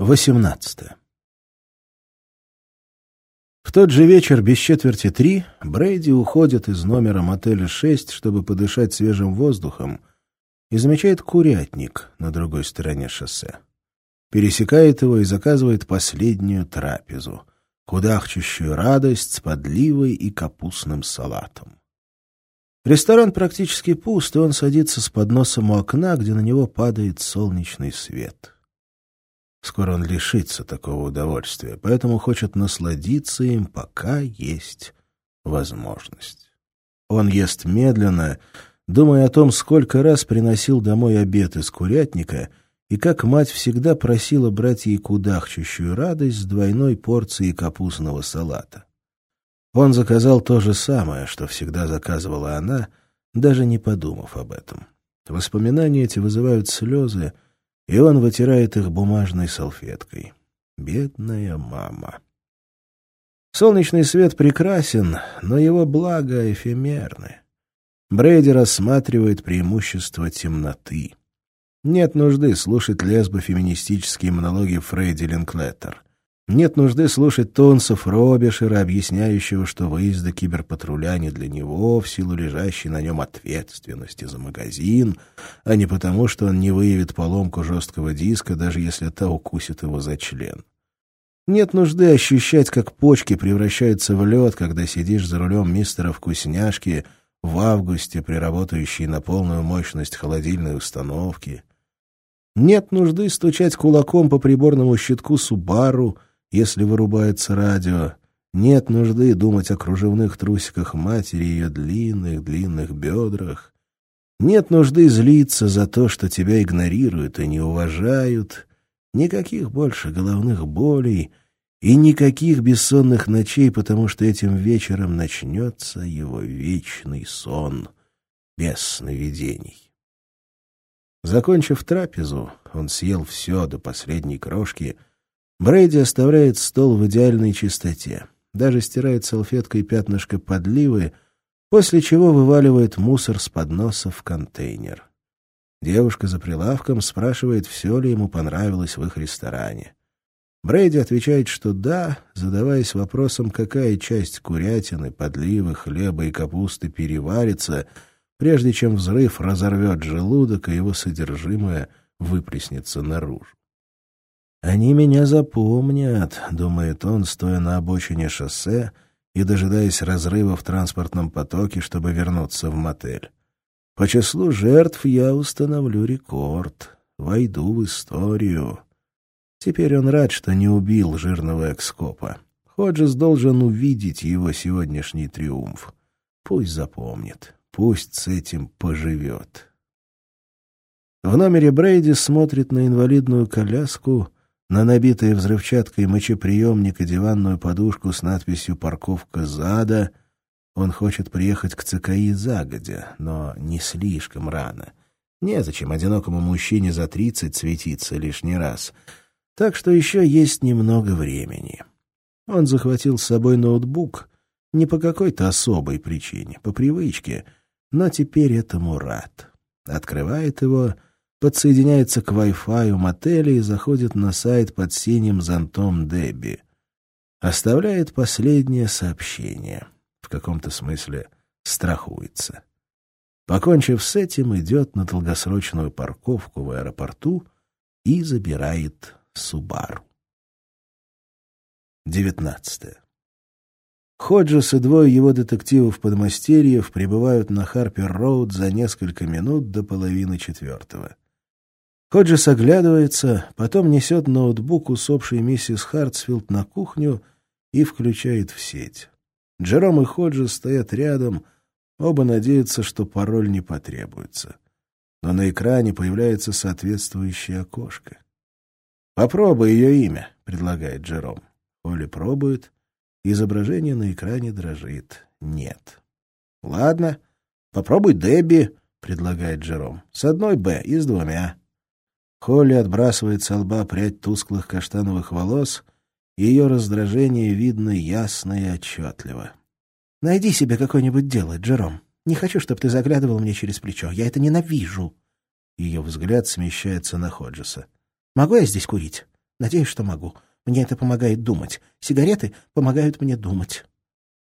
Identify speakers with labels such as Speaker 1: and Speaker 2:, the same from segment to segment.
Speaker 1: 18. В тот же вечер, без четверти три, Брейди уходит из номера мотеля 6, чтобы подышать свежим воздухом, и замечает курятник на другой стороне шоссе. Пересекает его и заказывает последнюю трапезу — кудахчущую радость с подливой и капустным салатом. Ресторан практически пуст, и он садится с подносом у окна, где на него падает солнечный свет. Скоро он лишится такого удовольствия, поэтому хочет насладиться им, пока есть возможность. Он ест медленно, думая о том, сколько раз приносил домой обед из курятника и как мать всегда просила брать ей кудахчущую радость с двойной порцией капустного салата. Он заказал то же самое, что всегда заказывала она, даже не подумав об этом. Воспоминания эти вызывают слезы, и он вытирает их бумажной салфеткой. Бедная мама. Солнечный свет прекрасен, но его блага эфемерны. Брейди рассматривает преимущество темноты. Нет нужды слушать лесбо-феминистические монологи Фрейди Линклеттер. Нет нужды слушать Тонсов Робишера, объясняющего, что выезды киберпатруля не для него в силу лежащей на нем ответственности за магазин, а не потому, что он не выявит поломку жесткого диска, даже если та укусит его за член. Нет нужды ощущать, как почки превращаются в лед, когда сидишь за рулем мистера Вкусняшки в августе, при работающей на полную мощность холодильной установки. Нет нужды стучать кулаком по приборному щитку Субару — если вырубается радио, нет нужды думать о кружевных трусиках матери и ее длинных-длинных бедрах. Нет нужды злиться за то, что тебя игнорируют и не уважают. Никаких больше головных болей и никаких бессонных ночей, потому что этим вечером начнется его вечный сон без сновидений. Закончив трапезу, он съел все до последней крошки — Брейди оставляет стол в идеальной чистоте, даже стирает салфеткой пятнышко подливы, после чего вываливает мусор с подноса в контейнер. Девушка за прилавком спрашивает, все ли ему понравилось в их ресторане. Брейди отвечает, что да, задаваясь вопросом, какая часть курятины, подливы, хлеба и капусты переварится, прежде чем взрыв разорвет желудок, и его содержимое выплеснется наружу. «Они меня запомнят», — думает он, стоя на обочине шоссе и дожидаясь разрыва в транспортном потоке, чтобы вернуться в мотель. «По числу жертв я установлю рекорд, войду в историю». Теперь он рад, что не убил жирного экскопа. Ходжес должен увидеть его сегодняшний триумф. Пусть запомнит, пусть с этим поживет. В номере Брейди смотрит на инвалидную коляску — на набитые взрывчаткой мочеприемник и диванную подушку с надписью «Парковка зада» он хочет приехать к ЦКИ загодя, но не слишком рано. Незачем одинокому мужчине за тридцать светиться лишний раз. Так что еще есть немного времени. Он захватил с собой ноутбук не по какой-то особой причине, по привычке, но теперь этому рад. Открывает его подсоединяется к Wi-Fi мотеля и заходит на сайт под синим зонтом Дебби. Оставляет последнее сообщение. В каком-то смысле страхуется. Покончив с этим, идет на долгосрочную парковку в аэропорту и забирает Субару. Девятнадцатое. Ходжес и двое его детективов-подмастерьев прибывают на Харпер-Роуд за несколько минут до половины четвертого. Ходжес оглядывается, потом несет ноутбук усопшей миссис Хартсфилд на кухню и включает в сеть. Джером и Ходжес стоят рядом, оба надеются, что пароль не потребуется. Но на экране появляется соответствующее окошко. «Попробуй ее имя», — предлагает Джером. Холли пробует. Изображение на экране дрожит. Нет. «Ладно, попробуй Дебби», — предлагает Джером. «С одной «Б» и с двумя». Холли отбрасывает со лба прядь тусклых каштановых волос, ее раздражение видно ясно и отчетливо. «Найди себе какое-нибудь дело, Джером. Не хочу, чтобы ты заглядывал мне через плечо. Я это ненавижу». Ее взгляд смещается на Ходжеса. «Могу я здесь курить?
Speaker 2: Надеюсь, что могу. Мне это помогает думать. Сигареты помогают мне думать.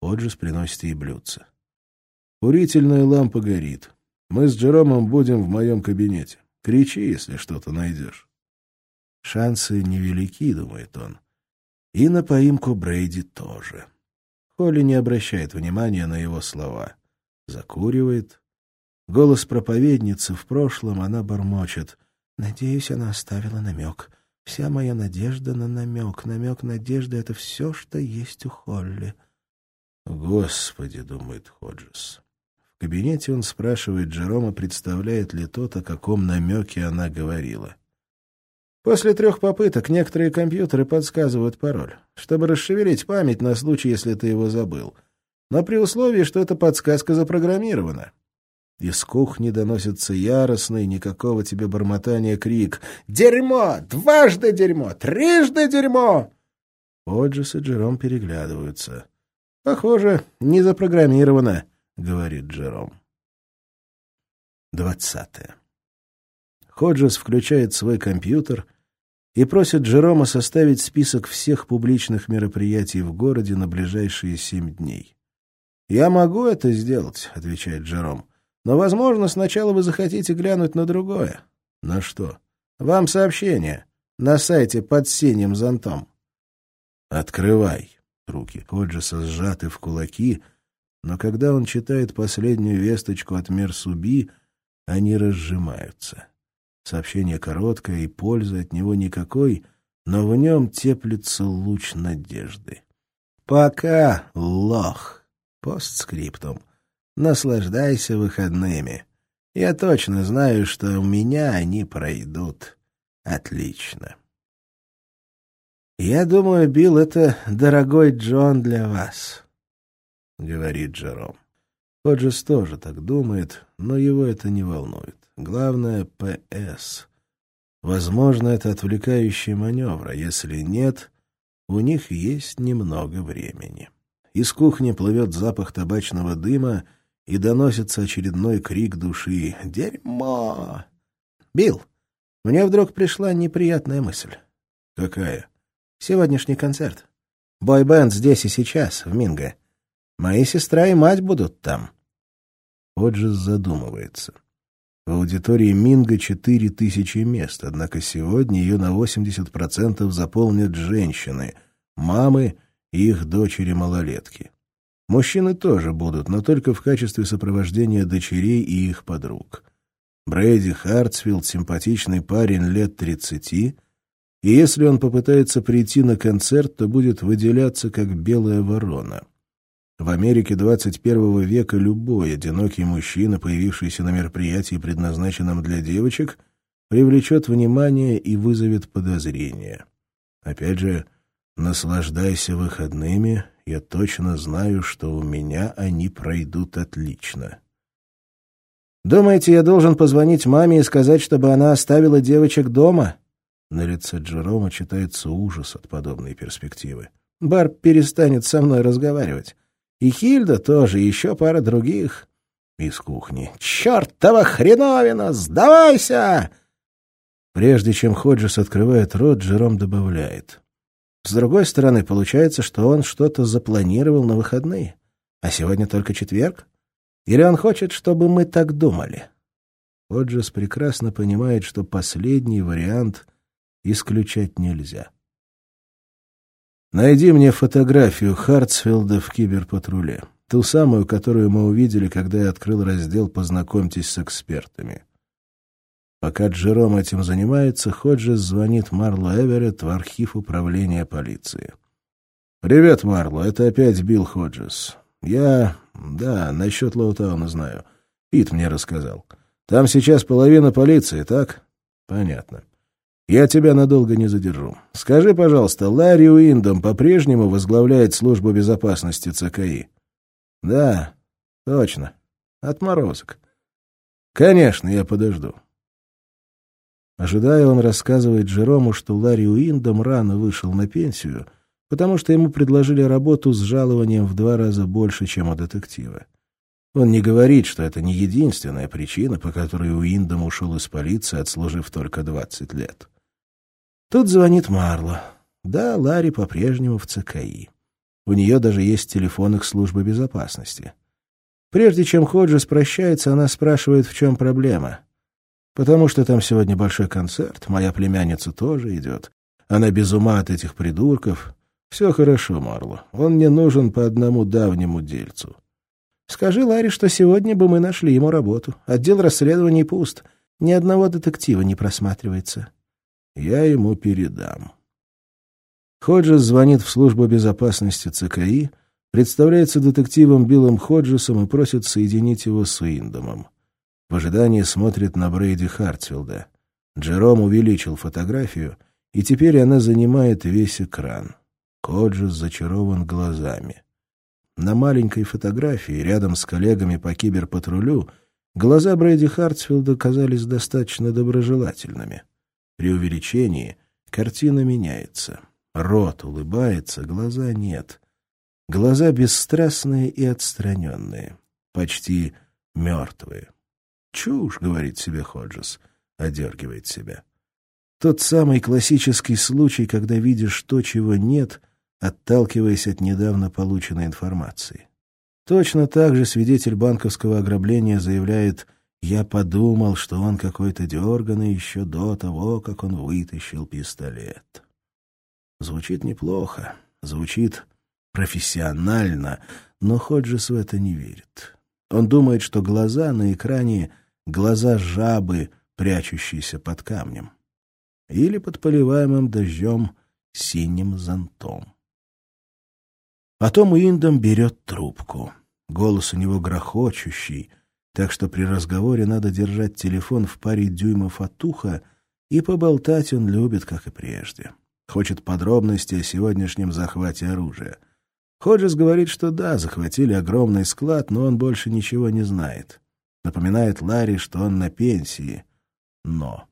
Speaker 1: Оджис приносит ей блюдце. Курительная лампа горит. Мы с Джеромом будем в моем кабинете. Кричи, если что-то найдешь. Шансы невелики, думает он. И на поимку Брейди тоже. Холли не обращает внимания на его слова. Закуривает. Голос проповедницы в прошлом она бормочет.
Speaker 2: «Надеюсь, она оставила намек. Вся моя надежда на намек. Намек надежды — это все, что есть у Холли».
Speaker 1: «Господи!» — думает Ходжес. Кабинете он спрашивает Джерома, представляет ли тот, о каком намеке она говорила. После трех попыток некоторые компьютеры подсказывают пароль, чтобы расшевелить память на случай, если ты его забыл. Но при условии, что эта подсказка запрограммирована. Из кухни доносится яростный, никакого тебе бормотания крик. «Дерьмо! Дважды дерьмо! Трижды дерьмо!» Оджис и Джером переглядываются. «Похоже, не запрограммировано», — говорит Джером. Двадцатое. Ходжес включает свой компьютер и просит Джерома составить список всех публичных мероприятий в городе на ближайшие семь дней. «Я могу это сделать», — отвечает Джером. «но, возможно, сначала вы захотите глянуть на другое». «На что?» «Вам сообщение. На сайте под синим зонтом». «Открывай». Руки Ходжеса сжаты в кулаки, но когда он читает последнюю весточку от Мерсуби, они разжимаются. Сообщение короткое, и пользы от него никакой, но в нем теплится луч надежды. «Пока, лох!» Постскриптум. «Наслаждайся выходными. Я точно знаю, что у меня они пройдут отлично». «Я думаю, Билл, это дорогой Джон для вас», — говорит Джером. Ходжес тоже так думает, но его это не волнует. Главное — ПС. Возможно, это отвлекающий маневр, а если нет, у них есть немного времени. Из кухни плывет запах табачного дыма, и доносится очередной крик души «Дерьмо!». «Билл, мне вдруг пришла неприятная мысль». «Какая?» «Сегодняшний концерт. Бой-бенд здесь и сейчас, в Минго. Мои сестра и мать будут там». Оджис задумывается. В аудитории Минга четыре тысячи мест, однако сегодня ее на 80% заполнят женщины, мамы и их дочери-малолетки. Мужчины тоже будут, но только в качестве сопровождения дочерей и их подруг. Брэди Хартсфилд — симпатичный парень лет тридцати, и если он попытается прийти на концерт, то будет выделяться как белая ворона — в Америке 21 века любой одинокий мужчина, появившийся на мероприятии, предназначенном для девочек, привлечет внимание и вызовет подозрение. Опять же, наслаждайся выходными, я точно знаю, что у меня они пройдут отлично. «Думаете, я должен позвонить маме и сказать, чтобы она оставила девочек дома?» На лице Джерома читается ужас от подобной перспективы. «Барб перестанет со мной разговаривать. И Хильда тоже, еще пара других. Из кухни. «Чертова хреновина! Сдавайся!» Прежде чем Ходжес открывает рот, Джером добавляет. С другой стороны, получается, что он что-то запланировал на выходные. А сегодня только четверг? Или он хочет, чтобы мы так думали? Ходжес прекрасно понимает, что последний вариант исключать нельзя. Найди мне фотографию Хартсфилда в киберпатруле. Ту самую, которую мы увидели, когда я открыл раздел «Познакомьтесь с экспертами». Пока Джером этим занимается, Ходжес звонит Марло Эверетт в архив управления полиции. «Привет, Марло, это опять Билл Ходжес. Я... да, насчет Лоутауна знаю. Пит мне рассказал. Там сейчас половина полиции, так? Понятно. Я тебя надолго не задержу. Скажи, пожалуйста, Ларри Уиндом по-прежнему возглавляет службу безопасности ЦКИ? Да, точно. Отморозок. Конечно, я подожду. Ожидая, он рассказывает Джерому, что Ларри Уиндом рано вышел на пенсию, потому что ему предложили работу с жалованием в два раза больше, чем у детектива. Он не говорит, что это не единственная причина, по которой Уиндом ушел из полиции, отслужив только 20 лет. Тут звонит Марло. Да, Ларри по-прежнему в ЦКИ. У нее даже есть телефон их службы безопасности. Прежде чем Ходжес прощается, она спрашивает, в чем проблема. «Потому что там сегодня большой концерт, моя племянница тоже идет. Она без ума от этих придурков. Все хорошо, Марло, он не нужен по одному давнему дельцу. Скажи Ларри, что сегодня бы мы нашли ему работу. Отдел расследований пуст, ни одного детектива не просматривается». «Я ему передам». Ходжес звонит в службу безопасности ЦКИ, представляется детективом Биллом Ходжесом и просит соединить его с Уиндомом. В ожидании смотрит на Брейди Хартфилда. Джером увеличил фотографию, и теперь она занимает весь экран. Ходжес зачарован глазами. На маленькой фотографии, рядом с коллегами по киберпатрулю, глаза Брейди Хартфилда казались достаточно доброжелательными. При увеличении картина меняется. Рот улыбается, глаза нет. Глаза бесстрастные и отстраненные, почти мертвые. «Чушь», — говорит себе Ходжес, одергивает себя. Тот самый классический случай, когда видишь то, чего нет, отталкиваясь от недавно полученной информации. Точно так же свидетель банковского ограбления заявляет «Я подумал, что он какой-то дерганый еще до того, как он вытащил пистолет». Звучит неплохо, звучит профессионально, но Ходжес в это не верит. Он думает, что глаза на экране — глаза жабы, прячущиеся под камнем. Или под поливаемым дождем синим зонтом. Потом Уиндом берет трубку. Голос у него грохочущий, так что при разговоре надо держать телефон в паре дюймов от уха, и поболтать он любит, как и прежде. Хочет подробностей о сегодняшнем захвате оружия. Ходжес говорит, что да, захватили огромный склад, но он больше ничего не знает. Напоминает Ларри, что он на пенсии. Но...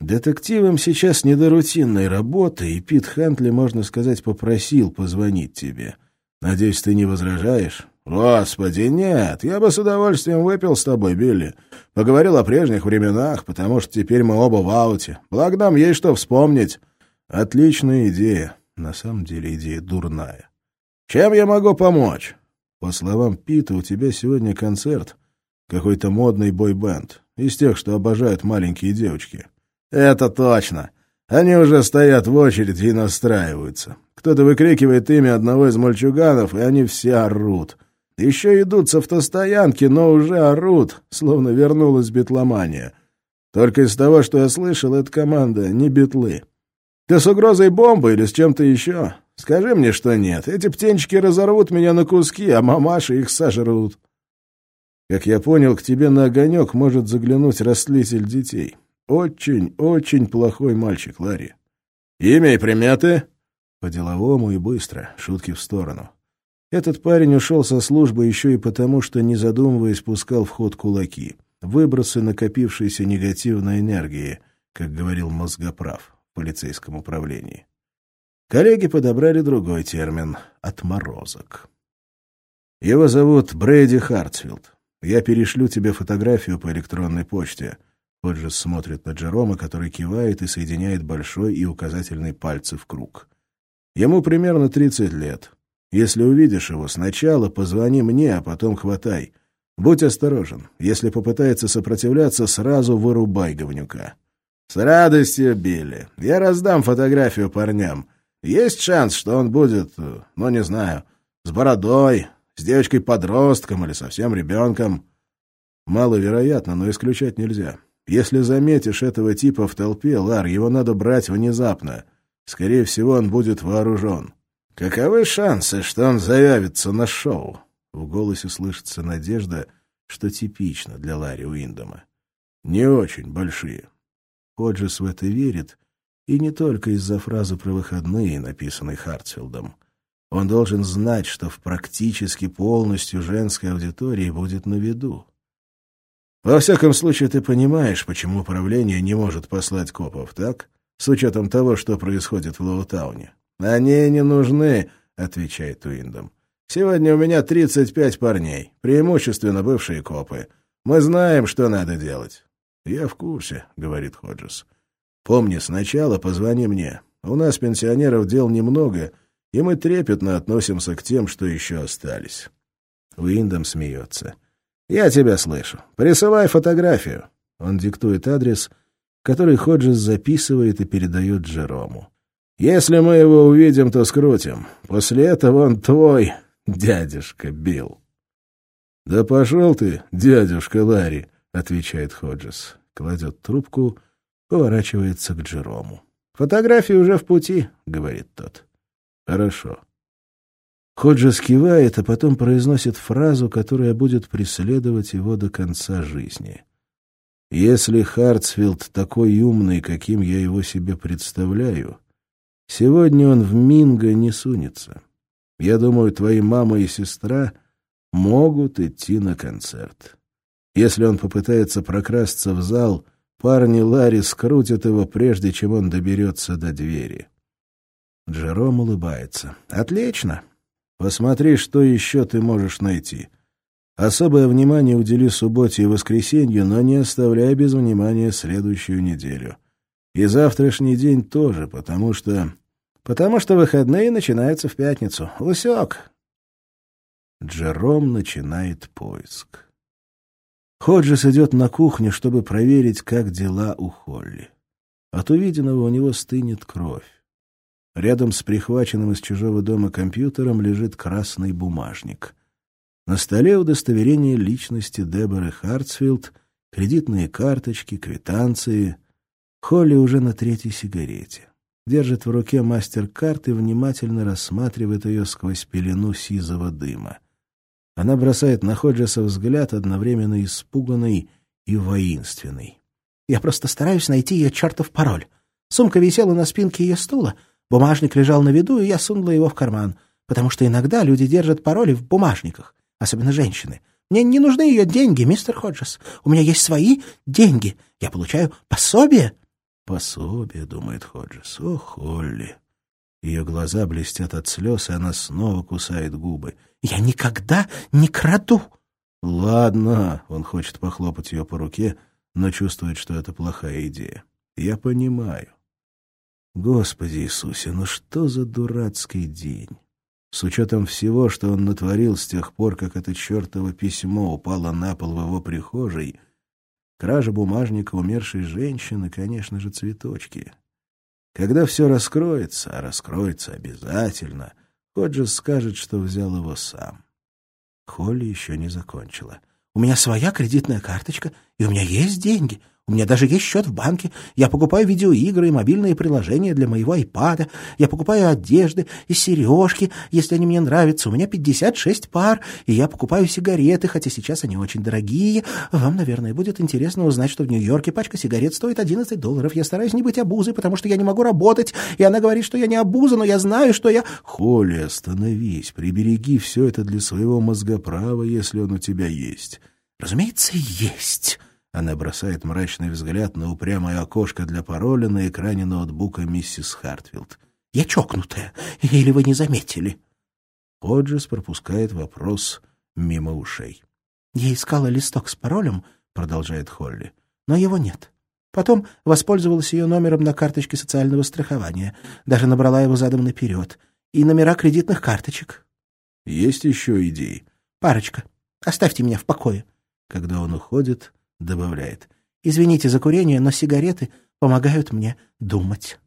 Speaker 1: Детективам сейчас не до рутинной работы, и Пит Хантли, можно сказать, попросил позвонить тебе. Надеюсь, ты не возражаешь? Господи, нет, я бы с удовольствием выпил с тобой, Билли. Поговорил о прежних временах, потому что теперь мы оба в ауте. Благо нам есть что вспомнить. Отличная идея. На самом деле идея дурная. Чем я могу помочь? По словам Пита, у тебя сегодня концерт. Какой-то модный бой-бенд. Из тех, что обожают маленькие девочки. Это точно. Они уже стоят в очереди и настраиваются. Кто-то выкрикивает имя одного из мальчуганов, и они все орут. Еще идут с автостоянки, но уже орут, словно вернулась битломания. Только из того, что я слышал, эта команда не битлы. Ты с угрозой бомбы или с чем-то еще? Скажи мне, что нет. Эти птенчики разорвут меня на куски, а мамаши их сожрут. Как я понял, к тебе на огонек может заглянуть растлитель детей. Очень, очень плохой мальчик, Ларри. Имя и приметы? По-деловому и быстро, шутки в сторону. Этот парень ушел со службы еще и потому, что, не задумываясь, пускал в ход кулаки. Выбросы накопившейся негативной энергии, как говорил мозгоправ полицейском управлении. Коллеги подобрали другой термин — «отморозок». Его зовут Брэди Хартфилд. Я перешлю тебе фотографию по электронной почте. Ходжес смотрит на Джерома, который кивает и соединяет большой и указательный пальцы в круг. Ему примерно 30 лет. Если увидишь его, сначала позвони мне, а потом хватай. Будь осторожен. Если попытается сопротивляться, сразу вырубай говнюка. «С радостью, Билли. Я раздам фотографию парням. Есть шанс, что он будет, ну, не знаю, с бородой, с девочкой-подростком или совсем ребенком». «Маловероятно, но исключать нельзя. Если заметишь этого типа в толпе, Лар, его надо брать внезапно. Скорее всего, он будет вооружен». «Каковы шансы, что он заявится на шоу?» В голосе слышится надежда, что типично для Ларри Уиндома. «Не очень большие. Ходжес в это верит, и не только из-за фразы про выходные, написанной Хартфилдом. Он должен знать, что в практически полностью женской аудитории будет на виду. Во всяком случае, ты понимаешь, почему управление не может послать копов, так? С учетом того, что происходит в Лоутауне. «Они не нужны», — отвечает Уиндом. «Сегодня у меня 35 парней, преимущественно бывшие копы. Мы знаем, что надо делать. «Я в курсе», — говорит Ходжес. Помни, сначала позвони мне. У нас, пенсионеров, дел немного, и мы трепетно относимся к тем, что еще остались. Уиндом смеется. «Я тебя слышу. Присылай фотографию». Он диктует адрес, который Ходжес записывает и передает Джерому. «Если мы его увидим, то скрутим. После этого он твой дядюшка Билл». «Да пошел ты, дядюшка Ларри», — отвечает Ходжес. Кладет трубку, поворачивается к Джерому. «Фотографии уже в пути», — говорит тот. «Хорошо». Ходжес кивает, а потом произносит фразу, которая будет преследовать его до конца жизни. «Если Хартсфилд такой умный, каким я его себе представляю, сегодня он в Минго не сунется. Я думаю, твои мама и сестра могут идти на концерт. Если он попытается прокрасться в зал, парни Ларри скрутят его, прежде чем он доберется до двери». Джером улыбается. «Отлично. Посмотри, что еще ты можешь найти. Особое внимание удели субботе и воскресенью, но не оставляй без внимания следующую неделю. И завтрашний день тоже, потому что... Потому что выходные начинаются в пятницу. Усек. Джером начинает поиск. Ходжес идет на кухню, чтобы проверить, как дела у Холли. От увиденного у него стынет кровь. Рядом с прихваченным из чужого дома компьютером лежит красный бумажник. На столе удостоверение личности Деборы Хартсфилд, кредитные карточки, квитанции. Холли уже на третьей сигарете. Держит в руке мастер-карт и внимательно рассматривает ее сквозь пелену сизого дыма. Она бросает на Ходжеса взгляд, одновременно испуганный и воинственный. «Я просто стараюсь найти ее чертов пароль. Сумка висела на спинке ее стула — Бумажник лежал на виду, и я сунула его в карман, потому что иногда люди держат пароли в бумажниках, особенно женщины. Мне не нужны ее деньги, мистер Ходжес. У меня есть свои деньги. Я получаю пособие. Пособие, думает Ходжес. О, Холли. Ее глаза блестят от слез, и она снова кусает губы. Я никогда не краду. Ладно, он хочет похлопать ее по руке, но чувствует, что это плохая идея. Я понимаю. Господи Иисусе, ну что за дурацкий день? С учетом всего, что он натворил с тех пор, как это чертово письмо упало на пол в его прихожей, кража бумажника умершей женщины, конечно же, цветочки. Когда все раскроется, а раскроется обязательно, Ходжес скажет, что взял его сам. Холли еще не закончила. «У меня своя кредитная карточка, и у меня есть деньги. У меня даже есть счет в банке. Я покупаю видеоигры и мобильные приложения для моего айпада. Я покупаю одежды и сережки, если они мне нравятся. У меня 56 пар, и я покупаю сигареты, хотя сейчас они очень дорогие. Вам, наверное, будет интересно узнать, что в Нью-Йорке пачка сигарет стоит 11 долларов. Я стараюсь не быть обузой, потому что я не могу работать. И она говорит, что я не обуза, но я знаю, что я... Холли, остановись. Прибереги все это для своего мозгоправа, если он у тебя есть.
Speaker 2: Разумеется, есть.
Speaker 1: Она бросает мрачный взгляд на упрямое окошко для пароля на экране ноутбука миссис Хартфилд.
Speaker 2: «Я чокнутая, или вы не заметили?»
Speaker 1: Ходжес пропускает вопрос мимо ушей.
Speaker 2: «Я искала листок с паролем», — продолжает Холли, — «но его нет. Потом воспользовалась ее номером на карточке социального страхования, даже набрала его задом наперед, и номера кредитных карточек».
Speaker 1: «Есть еще идеи?»
Speaker 2: «Парочка. Оставьте меня в покое».
Speaker 1: Когда он уходит, добавляет.
Speaker 2: «Извините за курение, но сигареты помогают мне думать».